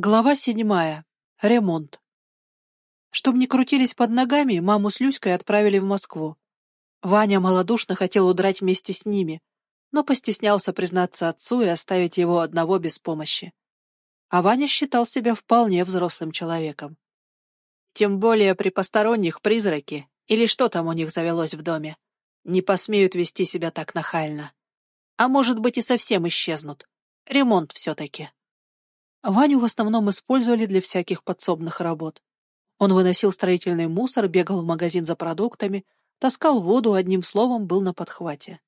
Глава седьмая. Ремонт. Чтоб не крутились под ногами, маму с Люськой отправили в Москву. Ваня малодушно хотел удрать вместе с ними, но постеснялся признаться отцу и оставить его одного без помощи. А Ваня считал себя вполне взрослым человеком. Тем более при посторонних призраки, или что там у них завелось в доме, не посмеют вести себя так нахально. А может быть и совсем исчезнут. Ремонт все-таки. Ваню в основном использовали для всяких подсобных работ. Он выносил строительный мусор, бегал в магазин за продуктами, таскал воду, одним словом, был на подхвате.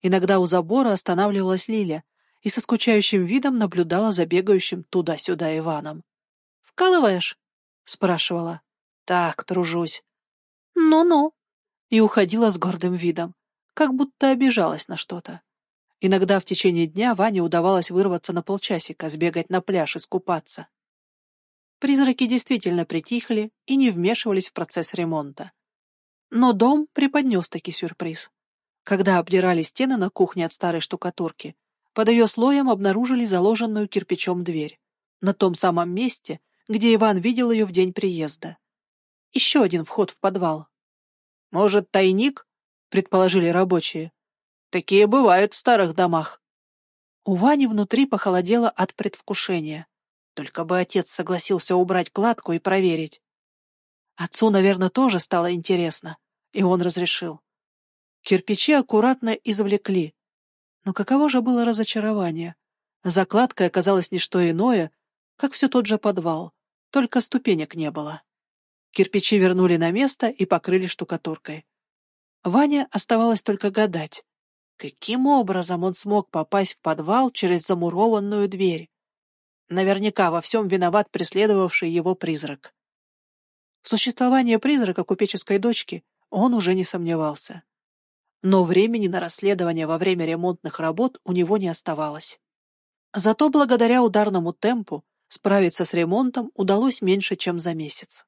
Иногда у забора останавливалась Лиля и со скучающим видом наблюдала за бегающим туда-сюда Иваном. «Вкалываешь?» — спрашивала. «Так, тружусь». «Ну-ну». И уходила с гордым видом, как будто обижалась на что-то. Иногда в течение дня Ване удавалось вырваться на полчасика, сбегать на пляж и скупаться. Призраки действительно притихли и не вмешивались в процесс ремонта. Но дом преподнес таки сюрприз. Когда обдирали стены на кухне от старой штукатурки, под ее слоем обнаружили заложенную кирпичом дверь, на том самом месте, где Иван видел ее в день приезда. Еще один вход в подвал. «Может, тайник?» — предположили рабочие. Такие бывают в старых домах. У Вани внутри похолодело от предвкушения. Только бы отец согласился убрать кладку и проверить. Отцу, наверное, тоже стало интересно, и он разрешил. Кирпичи аккуратно извлекли. Но каково же было разочарование? Закладкой оказалось не что иное, как все тот же подвал, только ступенек не было. Кирпичи вернули на место и покрыли штукатуркой. Ваня оставалось только гадать, Каким образом он смог попасть в подвал через замурованную дверь? Наверняка во всем виноват преследовавший его призрак. В призрака купеческой дочки он уже не сомневался. Но времени на расследование во время ремонтных работ у него не оставалось. Зато благодаря ударному темпу справиться с ремонтом удалось меньше, чем за месяц.